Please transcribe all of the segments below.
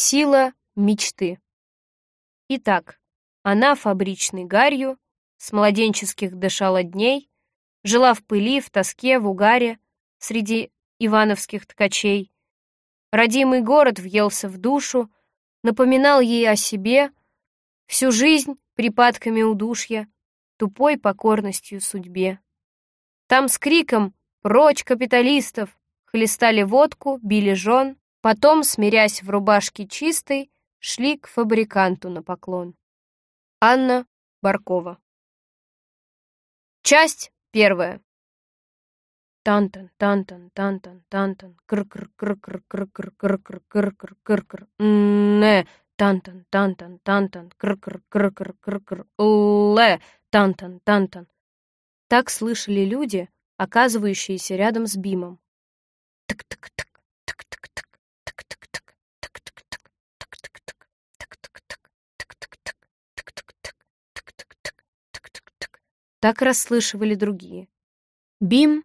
Сила мечты. Итак, она фабричной гарью, с младенческих дышала дней, жила в пыли, в тоске, в угаре, среди ивановских ткачей. Родимый город въелся в душу, напоминал ей о себе, всю жизнь припадками удушья, тупой покорностью судьбе. Там с криком «Прочь капиталистов!» хлестали водку, били жен, потом, смирясь в рубашке чистой, шли к фабриканту на поклон. Анна Баркова Часть первая. Тантан, тантан, тантан, тантан, кр-кр, кр-кр, кр-кр, кр-кр, кр-кр, кр-кр, не, тантан, тантан, тантан, кр-кр, кр-кр, кр-кр, ле, тантан, тантан. Так слышали люди, оказывающиеся рядом с Бимом. Тык-тык-тык, Так расслышивали другие. Бим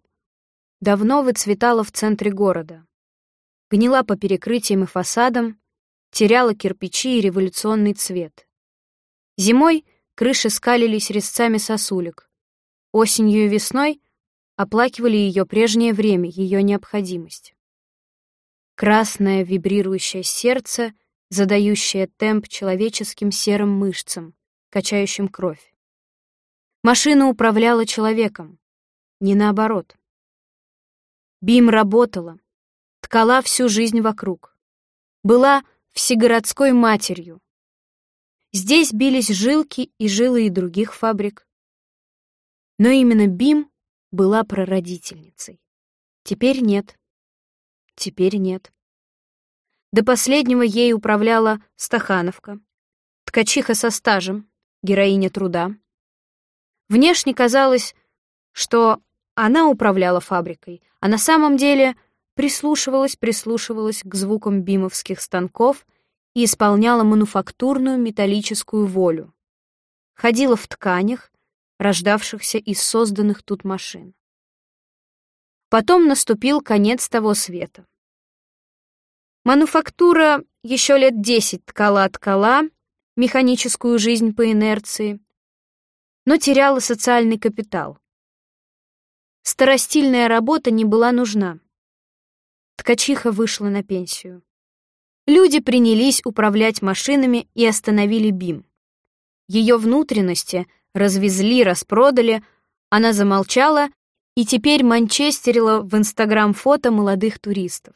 давно выцветала в центре города. Гнила по перекрытиям и фасадам, теряла кирпичи и революционный цвет. Зимой крыши скалились резцами сосулек. Осенью и весной оплакивали ее прежнее время, ее необходимость. Красное вибрирующее сердце, задающее темп человеческим серым мышцам, качающим кровь. Машина управляла человеком, не наоборот. Бим работала, ткала всю жизнь вокруг. Была всегородской матерью. Здесь бились жилки и жилы и других фабрик. Но именно Бим была прародительницей. Теперь нет. Теперь нет. До последнего ей управляла Стахановка, ткачиха со стажем, героиня труда. Внешне казалось, что она управляла фабрикой, а на самом деле прислушивалась, прислушивалась к звукам бимовских станков и исполняла мануфактурную металлическую волю. Ходила в тканях, рождавшихся из созданных тут машин. Потом наступил конец того света. Мануфактура еще лет десять ткала-ткала механическую жизнь по инерции, но теряла социальный капитал. Старостильная работа не была нужна. Ткачиха вышла на пенсию. Люди принялись управлять машинами и остановили БИМ. Ее внутренности развезли, распродали, она замолчала и теперь манчестерила в Инстаграм фото молодых туристов.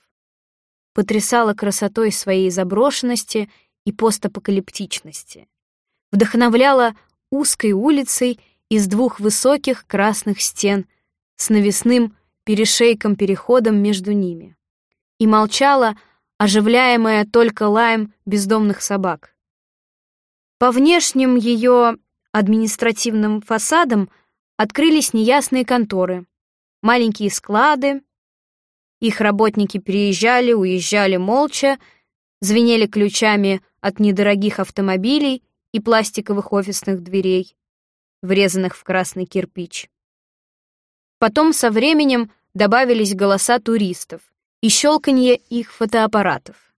Потрясала красотой своей заброшенности и постапокалиптичности. Вдохновляла узкой улицей из двух высоких красных стен — с навесным перешейком-переходом между ними. И молчала, оживляемая только лаем бездомных собак. По внешним ее административным фасадам открылись неясные конторы, маленькие склады. Их работники приезжали, уезжали молча, звенели ключами от недорогих автомобилей и пластиковых офисных дверей, врезанных в красный кирпич. Потом со временем добавились голоса туристов и щелканье их фотоаппаратов.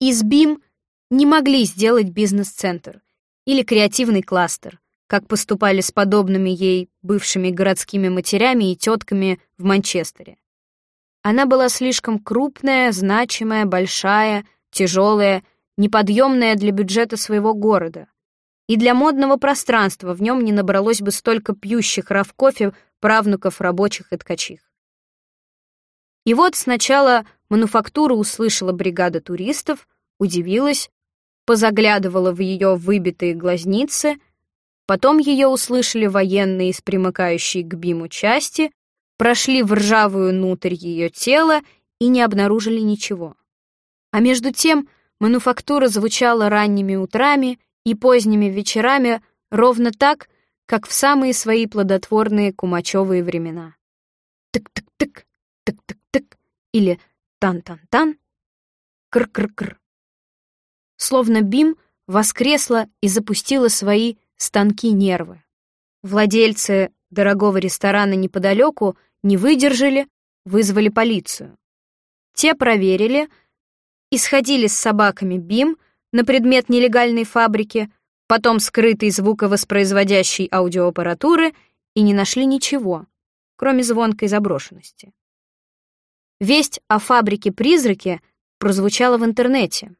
Из БИМ не могли сделать бизнес-центр или креативный кластер, как поступали с подобными ей бывшими городскими матерями и тетками в Манчестере. Она была слишком крупная, значимая, большая, тяжелая, неподъемная для бюджета своего города. И для модного пространства в нем не набралось бы столько пьющих рав кофе правнуков рабочих и ткачих. И вот сначала мануфактура услышала бригада туристов, удивилась, позаглядывала в ее выбитые глазницы, потом ее услышали военные из примыкающей к БИМу части, прошли в ржавую внутрь ее тела и не обнаружили ничего. А между тем мануфактура звучала ранними утрами и поздними вечерами ровно так, как в самые свои плодотворные кумачевые времена. Тык-тык-тык, тык-тык-тык, или тан-тан-тан, кр-кр-кр. Словно Бим воскресла и запустила свои станки нервы. Владельцы дорогого ресторана неподалеку не выдержали, вызвали полицию. Те проверили исходили с собаками БИМ на предмет нелегальной фабрики, потом скрытой звуковоспроизводящей аудиоаппаратуры и не нашли ничего, кроме звонкой заброшенности. Весть о фабрике-призраке прозвучала в интернете,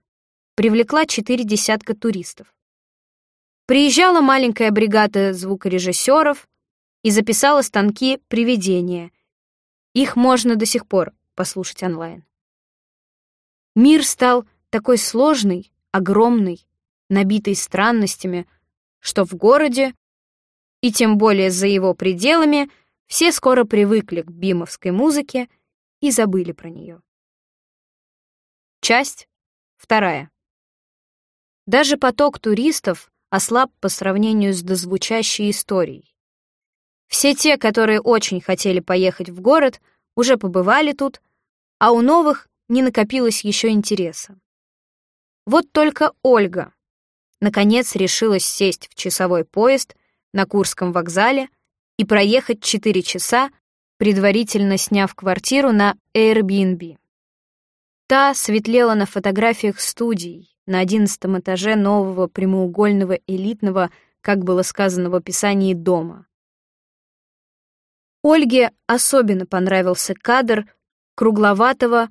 привлекла четыре десятка туристов. Приезжала маленькая бригада звукорежиссеров и записала станки привидения. Их можно до сих пор послушать онлайн. Мир стал такой сложный, огромный, набитый странностями, что в городе, и тем более за его пределами, все скоро привыкли к бимовской музыке и забыли про нее. Часть вторая. Даже поток туристов ослаб по сравнению с дозвучащей историей. Все те, которые очень хотели поехать в город, уже побывали тут, а у новых не накопилось еще интереса. Вот только Ольга, наконец, решилась сесть в часовой поезд на Курском вокзале и проехать 4 часа, предварительно сняв квартиру на Airbnb. Та светлела на фотографиях студий на одиннадцатом этаже нового прямоугольного элитного, как было сказано в описании, дома. Ольге особенно понравился кадр кругловатого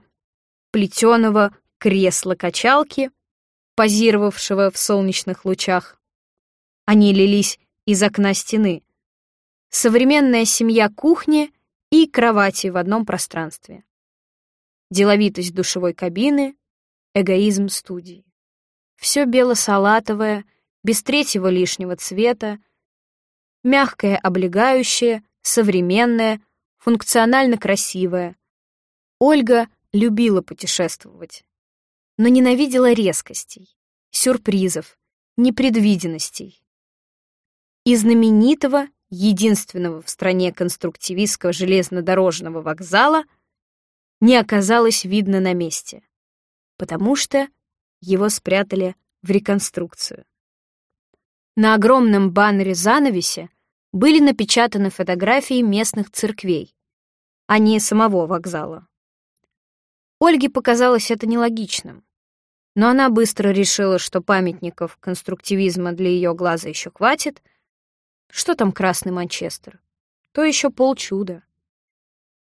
плетеного кресла-качалки, позировавшего в солнечных лучах. Они лились из окна стены. Современная семья кухни и кровати в одном пространстве. Деловитость душевой кабины, эгоизм студии. Все бело-салатовое, без третьего лишнего цвета, мягкое облегающее, современное, функционально красивое. Ольга любила путешествовать, но ненавидела резкостей, сюрпризов, непредвиденностей. И знаменитого, единственного в стране конструктивистского железнодорожного вокзала не оказалось видно на месте, потому что его спрятали в реконструкцию. На огромном баннере-занавесе были напечатаны фотографии местных церквей, а не самого вокзала. Ольге показалось это нелогичным. Но она быстро решила, что памятников конструктивизма для ее глаза еще хватит. Что там Красный Манчестер? То еще полчуда.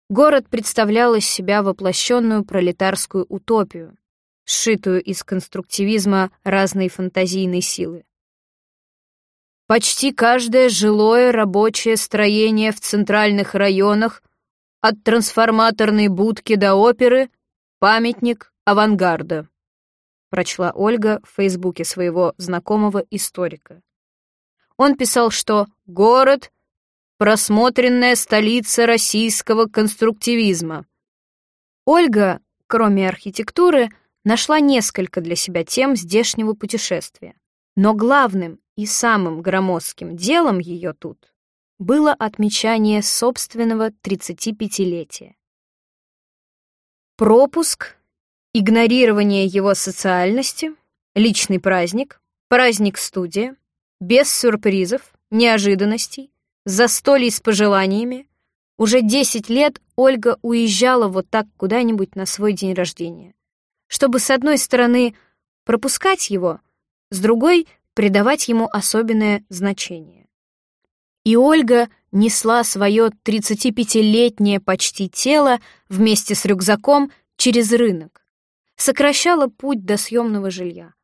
Город представлял из себя воплощенную пролетарскую утопию, сшитую из конструктивизма разной фантазийной силы. Почти каждое жилое рабочее строение в центральных районах, от трансформаторной будки до оперы, Памятник авангарда, прочла Ольга в фейсбуке своего знакомого историка. Он писал, что город — просмотренная столица российского конструктивизма. Ольга, кроме архитектуры, нашла несколько для себя тем здешнего путешествия. Но главным и самым громоздким делом ее тут было отмечание собственного 35-летия. Пропуск, игнорирование его социальности, личный праздник, праздник-студия, без сюрпризов, неожиданностей, застолий с пожеланиями. Уже 10 лет Ольга уезжала вот так куда-нибудь на свой день рождения, чтобы с одной стороны пропускать его, с другой — придавать ему особенное значение. И Ольга несла свое 35-летнее почти тело вместе с рюкзаком через рынок, сокращала путь до съемного жилья.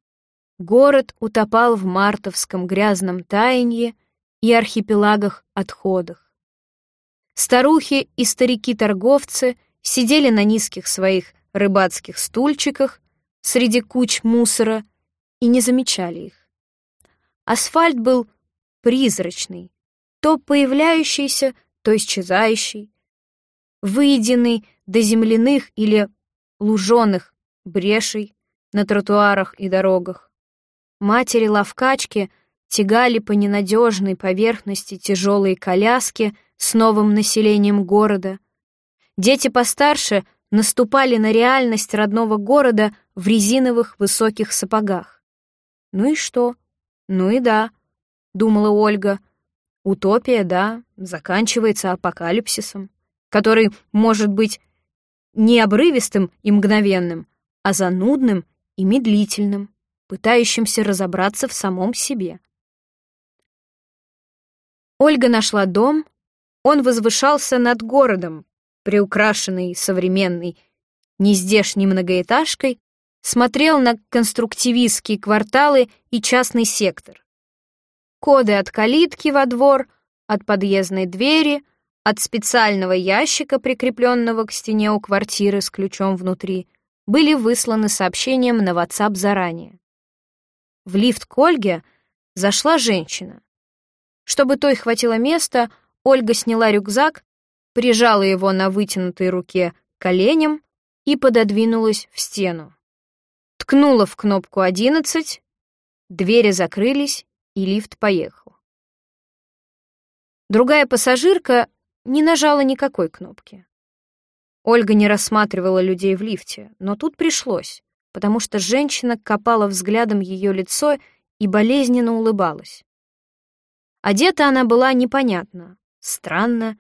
Город утопал в мартовском грязном таянье и архипелагах отходах. Старухи и старики-торговцы сидели на низких своих рыбацких стульчиках среди куч мусора и не замечали их. Асфальт был призрачный, то появляющийся, то исчезающий, выеденный до земляных или луженых брешей на тротуарах и дорогах. Матери-ловкачки тягали по ненадежной поверхности тяжелые коляски с новым населением города. Дети постарше наступали на реальность родного города в резиновых высоких сапогах. «Ну и что? Ну и да», — думала Ольга, — Утопия, да, заканчивается апокалипсисом, который может быть не обрывистым и мгновенным, а занудным и медлительным, пытающимся разобраться в самом себе. Ольга нашла дом, он возвышался над городом, приукрашенный современной, нездешней многоэтажкой, смотрел на конструктивистские кварталы и частный сектор. Коды от калитки во двор, от подъездной двери, от специального ящика, прикрепленного к стене у квартиры с ключом внутри, были высланы сообщением на WhatsApp заранее. В лифт к Ольге зашла женщина. Чтобы той хватило места, Ольга сняла рюкзак, прижала его на вытянутой руке коленям и пододвинулась в стену. Ткнула в кнопку «11», двери закрылись, и лифт поехал. Другая пассажирка не нажала никакой кнопки. Ольга не рассматривала людей в лифте, но тут пришлось, потому что женщина копала взглядом ее лицо и болезненно улыбалась. Одета она была непонятно, странно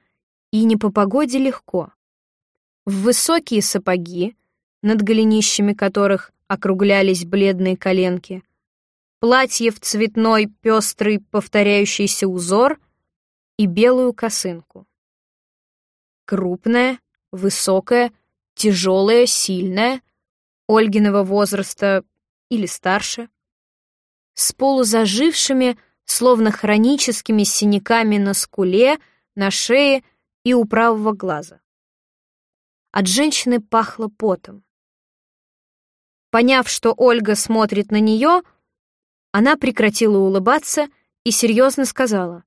и не по погоде легко. В высокие сапоги, над голенищами которых округлялись бледные коленки, платье в цветной, пестрый, повторяющийся узор и белую косынку. Крупная, высокая, тяжелая, сильная, Ольгиного возраста или старше, с полузажившими, словно хроническими синяками на скуле, на шее и у правого глаза. От женщины пахло потом. Поняв, что Ольга смотрит на нее, она прекратила улыбаться и серьезно сказала.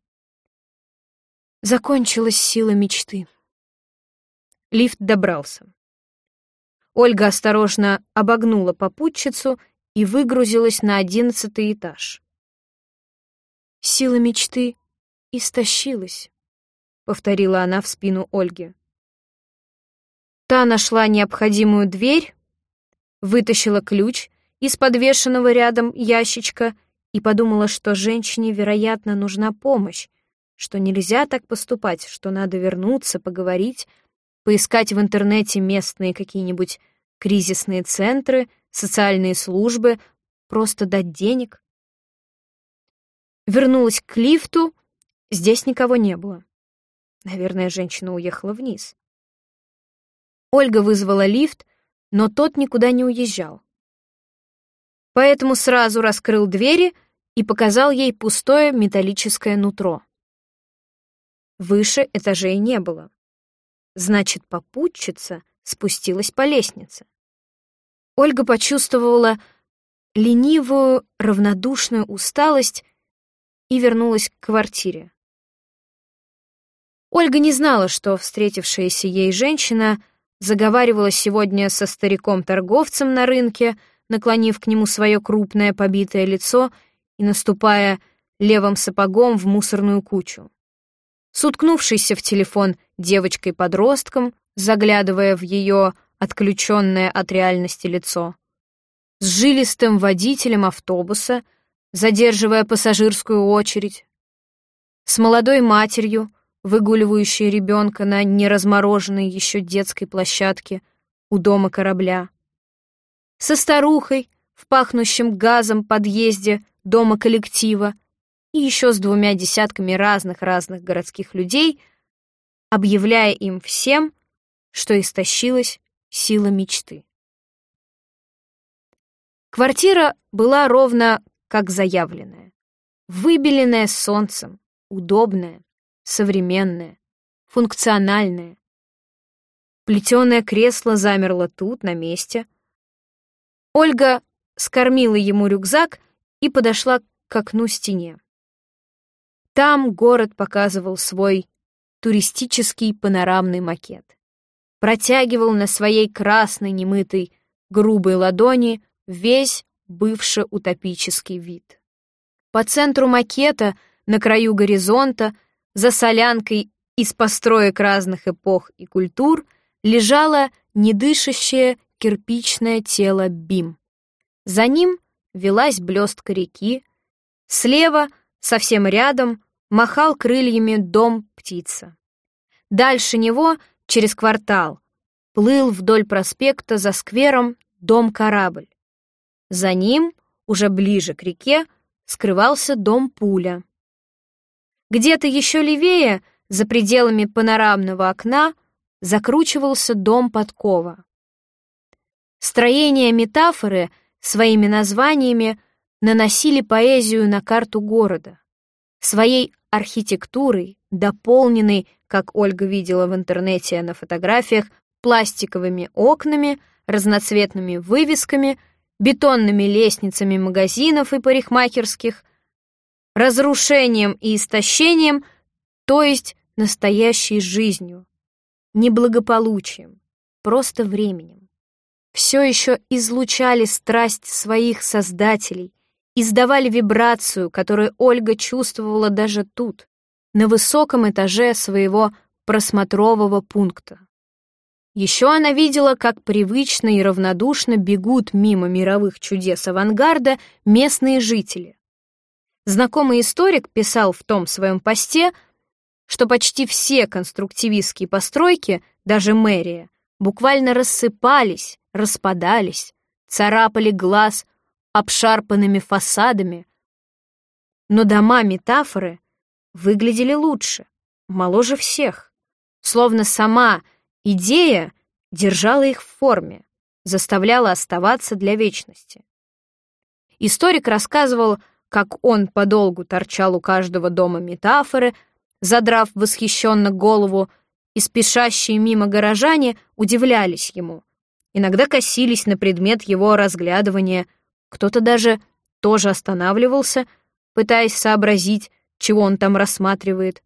Закончилась сила мечты. Лифт добрался. Ольга осторожно обогнула попутчицу и выгрузилась на одиннадцатый этаж. «Сила мечты истощилась», — повторила она в спину Ольге. Та нашла необходимую дверь, вытащила ключ из подвешенного рядом ящичка и подумала, что женщине, вероятно, нужна помощь, что нельзя так поступать, что надо вернуться, поговорить, поискать в интернете местные какие-нибудь кризисные центры, социальные службы, просто дать денег. Вернулась к лифту, здесь никого не было. Наверное, женщина уехала вниз. Ольга вызвала лифт, но тот никуда не уезжал. Поэтому сразу раскрыл двери и показал ей пустое металлическое нутро. Выше этажей не было. Значит, попутчица спустилась по лестнице. Ольга почувствовала ленивую, равнодушную усталость и вернулась к квартире. Ольга не знала, что встретившаяся ей женщина заговаривала сегодня со стариком-торговцем на рынке, наклонив к нему свое крупное побитое лицо и наступая левым сапогом в мусорную кучу. С в телефон девочкой-подростком, заглядывая в ее отключенное от реальности лицо. С жилистым водителем автобуса, задерживая пассажирскую очередь. С молодой матерью, выгуливающей ребенка на неразмороженной еще детской площадке у дома корабля. Со старухой в пахнущем газом подъезде дома коллектива и еще с двумя десятками разных-разных городских людей, объявляя им всем, что истощилась сила мечты. Квартира была ровно как заявленная. Выбеленная солнцем, удобная, современная, функциональная. Плетеное кресло замерло тут, на месте. Ольга скормила ему рюкзак и подошла к окну стене. Там город показывал свой туристический панорамный макет протягивал на своей красной немытой грубой ладони весь бывший утопический вид. По центру макета, на краю горизонта, за солянкой из построек разных эпох и культур лежало недышащее кирпичное тело Бим. За ним велась блестка реки, слева, совсем рядом, махал крыльями дом-птица. Дальше него — через квартал, плыл вдоль проспекта за сквером дом-корабль. За ним, уже ближе к реке, скрывался дом Пуля. Где-то еще левее, за пределами панорамного окна, закручивался дом Подкова. Строение метафоры своими названиями наносили поэзию на карту города. Своей архитектурой, дополненной, как Ольга видела в интернете на фотографиях, пластиковыми окнами, разноцветными вывесками, бетонными лестницами магазинов и парикмахерских, разрушением и истощением, то есть настоящей жизнью, неблагополучием, просто временем. Все еще излучали страсть своих создателей, издавали вибрацию, которую Ольга чувствовала даже тут, на высоком этаже своего просмотрового пункта. Еще она видела, как привычно и равнодушно бегут мимо мировых чудес авангарда местные жители. Знакомый историк писал в том своем посте, что почти все конструктивистские постройки, даже мэрия, буквально рассыпались, распадались, царапали глаз обшарпанными фасадами. Но дома метафоры выглядели лучше, моложе всех, словно сама идея держала их в форме, заставляла оставаться для вечности. Историк рассказывал, как он подолгу торчал у каждого дома метафоры, задрав восхищенно голову, и спешащие мимо горожане удивлялись ему. Иногда косились на предмет его разглядывания, кто-то даже тоже останавливался, пытаясь сообразить, чего он там рассматривает.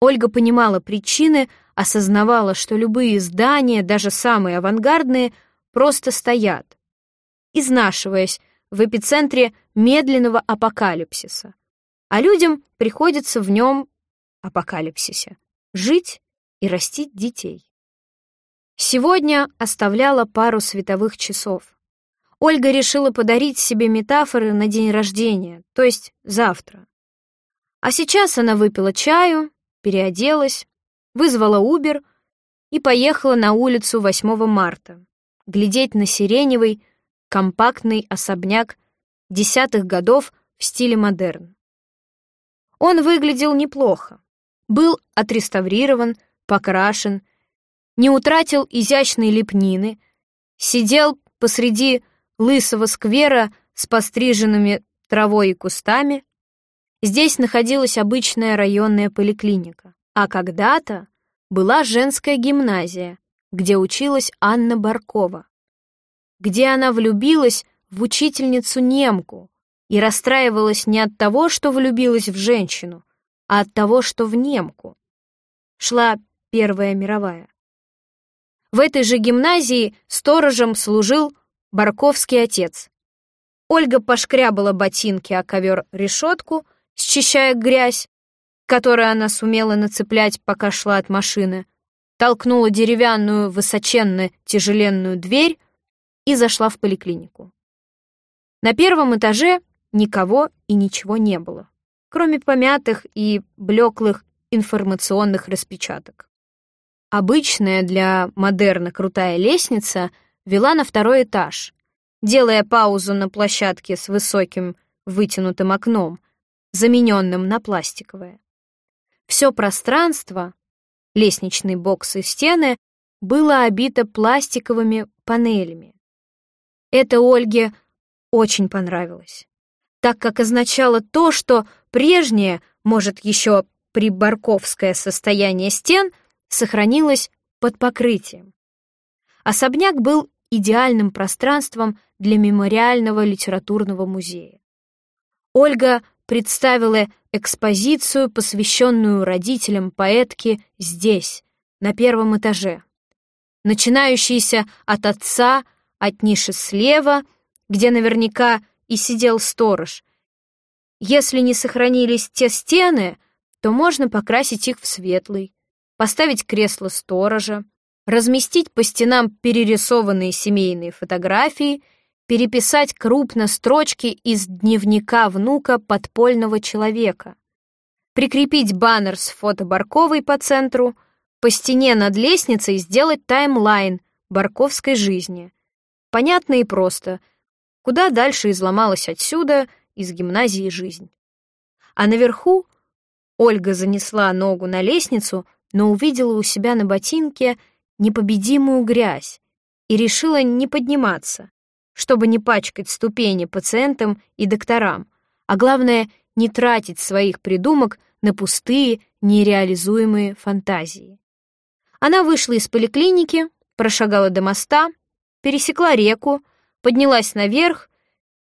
Ольга понимала причины, осознавала, что любые здания, даже самые авангардные, просто стоят, изнашиваясь в эпицентре медленного апокалипсиса. А людям приходится в нем, апокалипсисе, жить и растить детей. Сегодня оставляла пару световых часов. Ольга решила подарить себе метафоры на день рождения, то есть завтра. А сейчас она выпила чаю, переоделась, вызвала Убер и поехала на улицу 8 марта, глядеть на сиреневый, компактный особняк десятых годов в стиле модерн. Он выглядел неплохо, был отреставрирован, покрашен, не утратил изящной лепнины, сидел посреди лысого сквера с постриженными травой и кустами. Здесь находилась обычная районная поликлиника, а когда-то была женская гимназия, где училась Анна Баркова, где она влюбилась в учительницу-немку и расстраивалась не от того, что влюбилась в женщину, а от того, что в немку. Шла Первая мировая. В этой же гимназии сторожем служил Барковский отец. Ольга пошкрябала ботинки о ковер-решетку, счищая грязь, которую она сумела нацеплять, пока шла от машины, толкнула деревянную, высоченно тяжеленную дверь и зашла в поликлинику. На первом этаже никого и ничего не было, кроме помятых и блеклых информационных распечаток. Обычная для модерна крутая лестница — вела на второй этаж, делая паузу на площадке с высоким вытянутым окном, замененным на пластиковое. Все пространство, лестничный бокс и стены, было обито пластиковыми панелями. Это Ольге очень понравилось, так как означало то, что прежнее, может, еще прибарковское состояние стен сохранилось под покрытием. Особняк был идеальным пространством для мемориального литературного музея. Ольга представила экспозицию, посвященную родителям поэтки здесь, на первом этаже, начинающейся от отца, от ниши слева, где наверняка и сидел сторож. Если не сохранились те стены, то можно покрасить их в светлый, поставить кресло сторожа, разместить по стенам перерисованные семейные фотографии, переписать крупно строчки из дневника внука подпольного человека, прикрепить баннер с фото Барковой по центру, по стене над лестницей сделать таймлайн Барковской жизни, Понятно и просто. Куда дальше изломалась отсюда, из гимназии жизнь. А наверху Ольга занесла ногу на лестницу, но увидела у себя на ботинке непобедимую грязь и решила не подниматься, чтобы не пачкать ступени пациентам и докторам, а главное, не тратить своих придумок на пустые, нереализуемые фантазии. Она вышла из поликлиники, прошагала до моста, пересекла реку, поднялась наверх,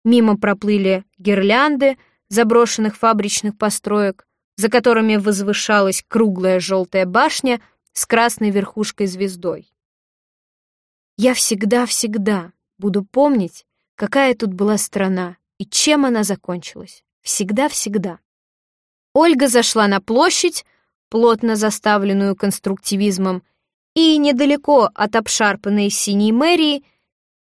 мимо проплыли гирлянды заброшенных фабричных построек, за которыми возвышалась круглая желтая башня с красной верхушкой-звездой. Я всегда-всегда буду помнить, какая тут была страна и чем она закончилась. Всегда-всегда. Ольга зашла на площадь, плотно заставленную конструктивизмом, и недалеко от обшарпанной синей мэрии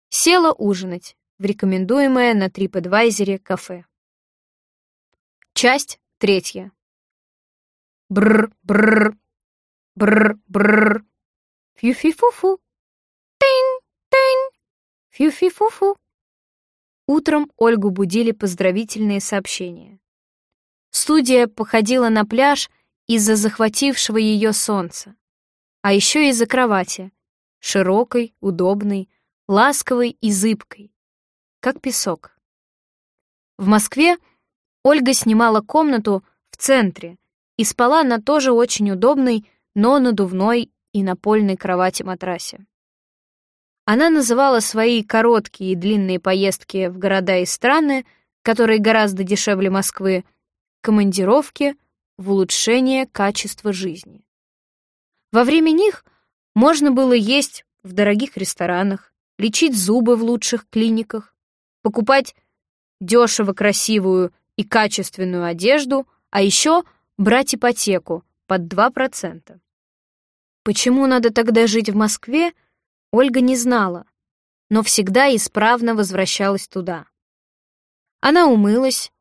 села ужинать в рекомендуемое на TripAdvisor кафе. Часть третья. Бррр-бррр, бррр-бррр, фью-фи-фу-фу, тынь-тынь, фью-фи-фу-фу. Утром Ольгу будили поздравительные сообщения. Студия походила на пляж из-за захватившего ее солнца, а еще из-за кровати, широкой, удобной, ласковой и зыбкой, как песок. В Москве Ольга снимала комнату в центре и спала на тоже очень удобной, но надувной и напольной кровати-матрасе. Она называла свои короткие и длинные поездки в города и страны, которые гораздо дешевле Москвы, командировки в улучшение качества жизни. Во время них можно было есть в дорогих ресторанах, лечить зубы в лучших клиниках, покупать дешево красивую и качественную одежду, а еще брать ипотеку под 2%. Почему надо тогда жить в Москве, Ольга не знала, но всегда исправно возвращалась туда. Она умылась,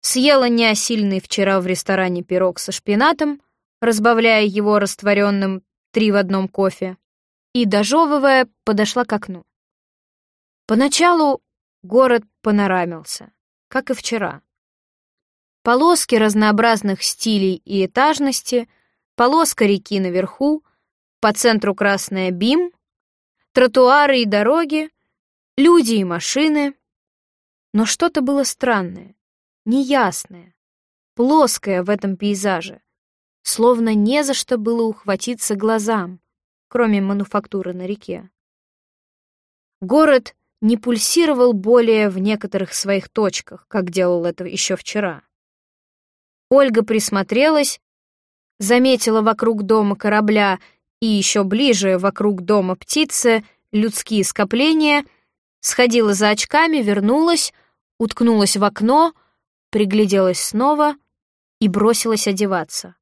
съела неосильный вчера в ресторане пирог со шпинатом, разбавляя его растворенным три в одном кофе, и, дожевывая, подошла к окну. Поначалу город панорамился, как и вчера. Полоски разнообразных стилей и этажности, полоска реки наверху, по центру красная бим, тротуары и дороги, люди и машины. Но что-то было странное неясное, плоское в этом пейзаже, словно не за что было ухватиться глазам, кроме мануфактуры на реке. Город не пульсировал более в некоторых своих точках, как делал это еще вчера. Ольга присмотрелась, заметила вокруг дома корабля и еще ближе вокруг дома птицы людские скопления, сходила за очками, вернулась, уткнулась в окно — пригляделась снова и бросилась одеваться.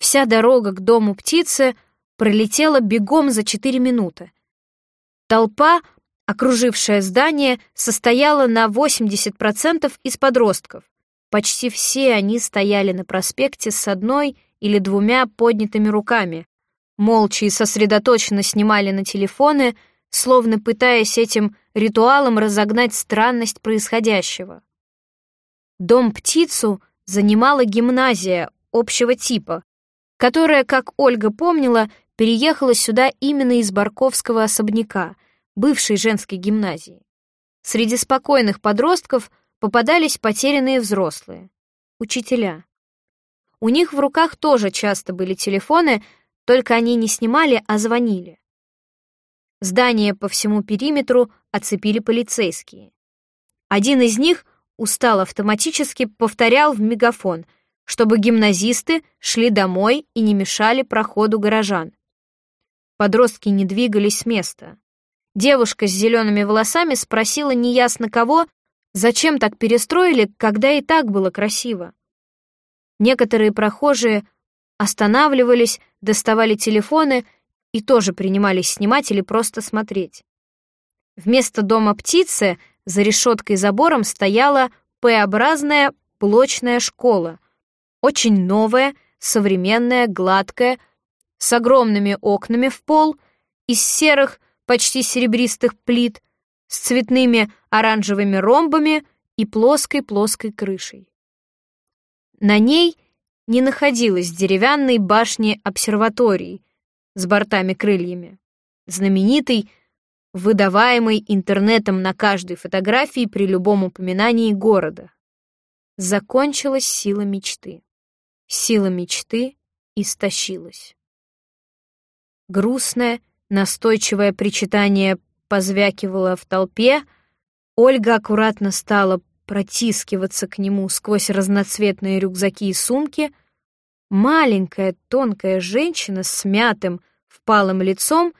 Вся дорога к дому птицы пролетела бегом за четыре минуты. Толпа, окружившая здание, состояла на 80% из подростков. Почти все они стояли на проспекте с одной или двумя поднятыми руками, молча и сосредоточенно снимали на телефоны, словно пытаясь этим ритуалом разогнать странность происходящего. Дом-птицу занимала гимназия общего типа, которая, как Ольга помнила, переехала сюда именно из Барковского особняка, бывшей женской гимназии. Среди спокойных подростков попадались потерянные взрослые, учителя. У них в руках тоже часто были телефоны, только они не снимали, а звонили. Здание по всему периметру оцепили полицейские. Один из них — устал автоматически повторял в мегафон, чтобы гимназисты шли домой и не мешали проходу горожан. Подростки не двигались с места. Девушка с зелеными волосами спросила неясно кого, зачем так перестроили, когда и так было красиво. Некоторые прохожие останавливались, доставали телефоны и тоже принимались снимать или просто смотреть. Вместо дома птицы за решеткой забором стояла П-образная блочная школа, очень новая, современная, гладкая, с огромными окнами в пол, из серых почти серебристых плит с цветными оранжевыми ромбами и плоской-плоской крышей. На ней не находилось деревянной башни обсерватории с бортами-крыльями, знаменитой, выдаваемой интернетом на каждой фотографии при любом упоминании города. Закончилась сила мечты. Сила мечты истощилась. Грустное, настойчивое причитание позвякивало в толпе, Ольга аккуратно стала протискиваться к нему сквозь разноцветные рюкзаки и сумки. Маленькая тонкая женщина с мятым, впалым лицом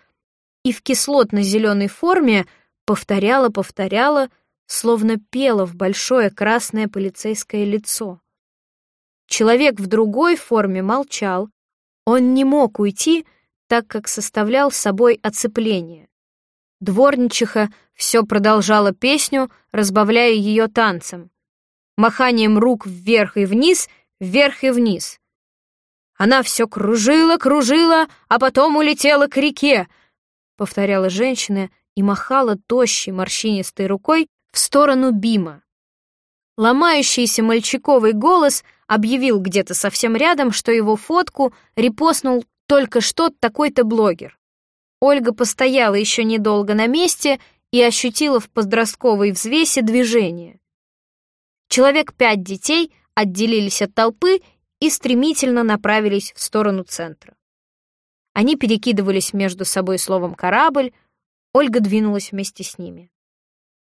и в кислотно-зеленой форме повторяла-повторяла, словно пела в большое красное полицейское лицо. Человек в другой форме молчал. Он не мог уйти, так как составлял собой оцепление. Дворничиха все продолжала песню, разбавляя ее танцем. Маханием рук вверх и вниз, вверх и вниз. Она все кружила, кружила, а потом улетела к реке, повторяла женщина и махала тощей морщинистой рукой в сторону Бима. Ломающийся мальчиковый голос объявил где-то совсем рядом, что его фотку репостнул только что такой-то блогер. Ольга постояла еще недолго на месте и ощутила в подростковой взвесе движение. Человек пять детей отделились от толпы и стремительно направились в сторону центра. Они перекидывались между собой словом «корабль», Ольга двинулась вместе с ними.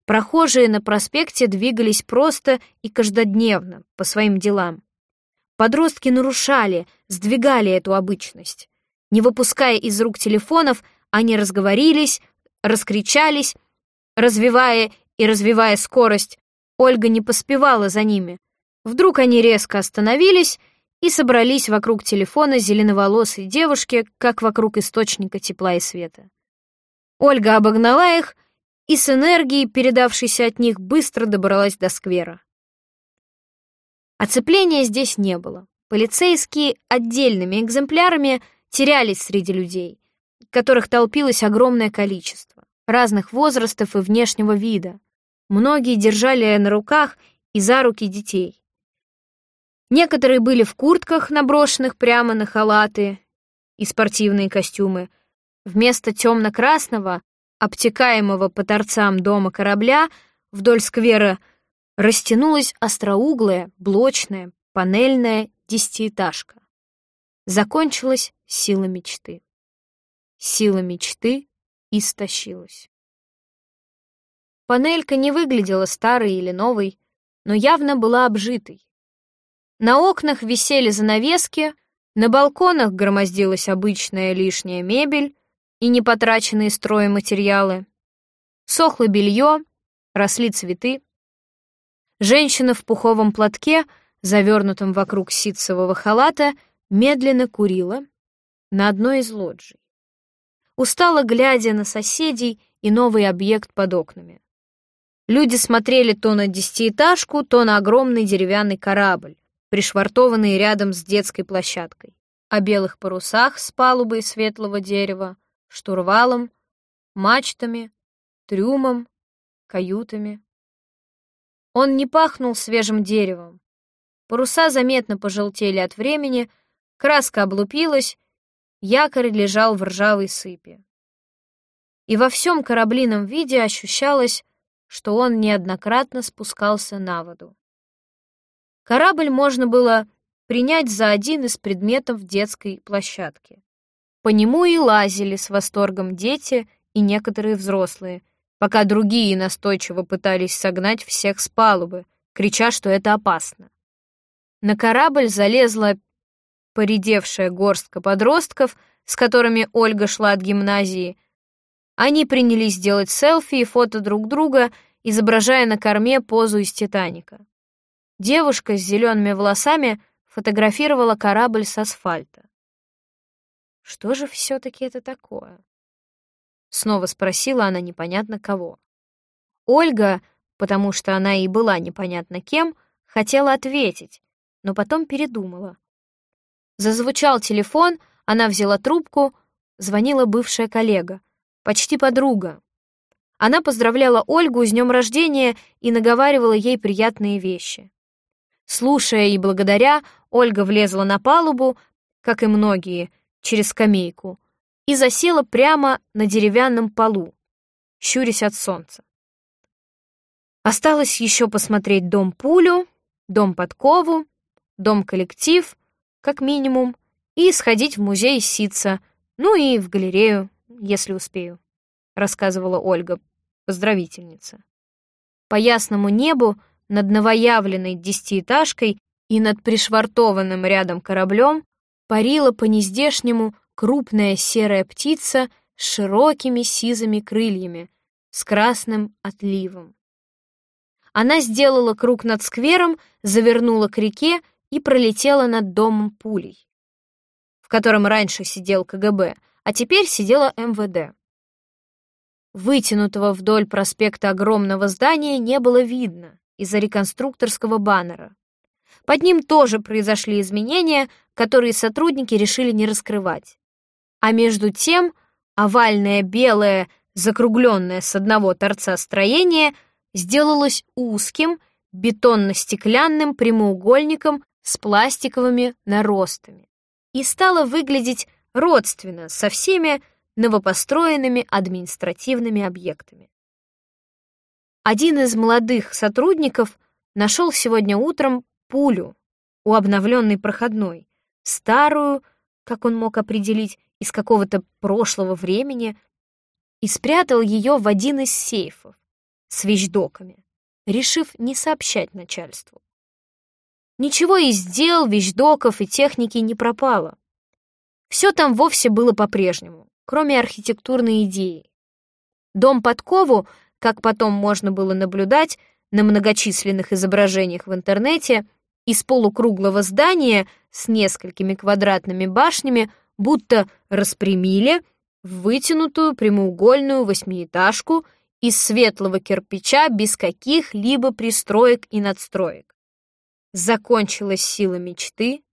Прохожие на проспекте двигались просто и каждодневно, по своим делам. Подростки нарушали, сдвигали эту обычность. Не выпуская из рук телефонов, они разговорились, раскричались, развивая и развивая скорость. Ольга не поспевала за ними. Вдруг они резко остановились и собрались вокруг телефона зеленоволосой девушки, как вокруг источника тепла и света. Ольга обогнала их и с энергией, передавшейся от них, быстро добралась до сквера. Оцепления здесь не было. Полицейские отдельными экземплярами терялись среди людей, которых толпилось огромное количество, разных возрастов и внешнего вида. Многие держали на руках и за руки детей. Некоторые были в куртках, наброшенных прямо на халаты и спортивные костюмы. Вместо темно-красного, обтекаемого по торцам дома корабля, вдоль сквера растянулась остроуглая, блочная, панельная десятиэтажка. Закончилась сила мечты. Сила мечты истощилась. Панелька не выглядела старой или новой, но явно была обжитой. На окнах висели занавески, на балконах громоздилась обычная лишняя мебель и непотраченные стройматериалы. Сохло белье, росли цветы. Женщина в пуховом платке, завернутом вокруг ситцевого халата, медленно курила на одной из лоджий. Устало глядя на соседей и новый объект под окнами. Люди смотрели то на десятиэтажку, то на огромный деревянный корабль, пришвартованный рядом с детской площадкой, о белых парусах с палубой светлого дерева, штурвалом, мачтами, трюмом, каютами. Он не пахнул свежим деревом. Паруса заметно пожелтели от времени, краска облупилась, якорь лежал в ржавой сыпи. И во всем кораблином виде ощущалось, что он неоднократно спускался на воду. Корабль можно было принять за один из предметов детской площадки. По нему и лазили с восторгом дети и некоторые взрослые, пока другие настойчиво пытались согнать всех с палубы, крича, что это опасно. На корабль залезла поредевшая горстка подростков, с которыми Ольга шла от гимназии. Они принялись делать селфи и фото друг друга, изображая на корме позу из «Титаника». Девушка с зелеными волосами фотографировала корабль с асфальта. «Что же все-таки это такое?» Снова спросила она непонятно кого. Ольга, потому что она и была непонятно кем, хотела ответить, но потом передумала. Зазвучал телефон, она взяла трубку, звонила бывшая коллега. почти подруга. Она поздравляла Ольгу с днем рождения и наговаривала ей приятные вещи. Слушая и благодаря, Ольга влезла на палубу, как и многие, через скамейку, и засела прямо на деревянном полу, щурясь от солнца. Осталось еще посмотреть дом Пулю, дом Подкову, дом Коллектив, как минимум, и сходить в музей Сица, ну и в галерею, если успею, рассказывала Ольга, поздравительница. По ясному небу над новоявленной десятиэтажкой и над пришвартованным рядом кораблем парила по-нездешнему крупная серая птица с широкими сизыми крыльями, с красным отливом. Она сделала круг над сквером, завернула к реке и пролетела над домом пулей, в котором раньше сидел КГБ, а теперь сидела МВД. Вытянутого вдоль проспекта огромного здания не было видно из-за реконструкторского баннера. Под ним тоже произошли изменения, которые сотрудники решили не раскрывать. А между тем овальное белое, закругленное с одного торца строение сделалось узким, бетонно-стеклянным прямоугольником с пластиковыми наростами и стало выглядеть родственно со всеми новопостроенными административными объектами. Один из молодых сотрудников нашел сегодня утром пулю у обновленной проходной, старую, как он мог определить, из какого-то прошлого времени, и спрятал ее в один из сейфов с вещдоками, решив не сообщать начальству. Ничего из дел, вещдоков и техники не пропало. Все там вовсе было по-прежнему, кроме архитектурной идеи. Дом Подкову, как потом можно было наблюдать на многочисленных изображениях в интернете, из полукруглого здания с несколькими квадратными башнями будто распрямили в вытянутую прямоугольную восьмиэтажку из светлого кирпича без каких-либо пристроек и надстроек. Закончилась сила мечты,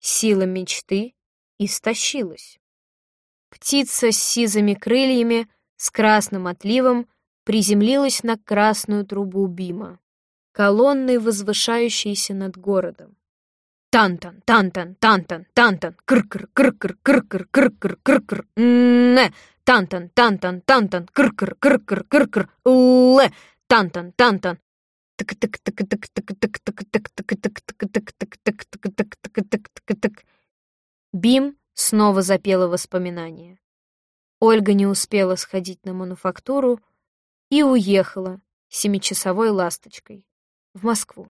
сила мечты истощилась. Птица с сизыми крыльями, с красным отливом, приземлилась на красную трубу бима, колонной возвышающейся над городом. Тантан, тантан, тантан, тантан, кр-кр, кр-кр, кр-кр, кр-кр, кр-кр, не, тантан, тантан, тантан, кр-кр, кр-кр, кр-кр, ле, тантан, тантан, Бим снова запела воспоминания. Ольга не успела сходить на мануфактуру и уехала семичасовой ласточкой в Москву.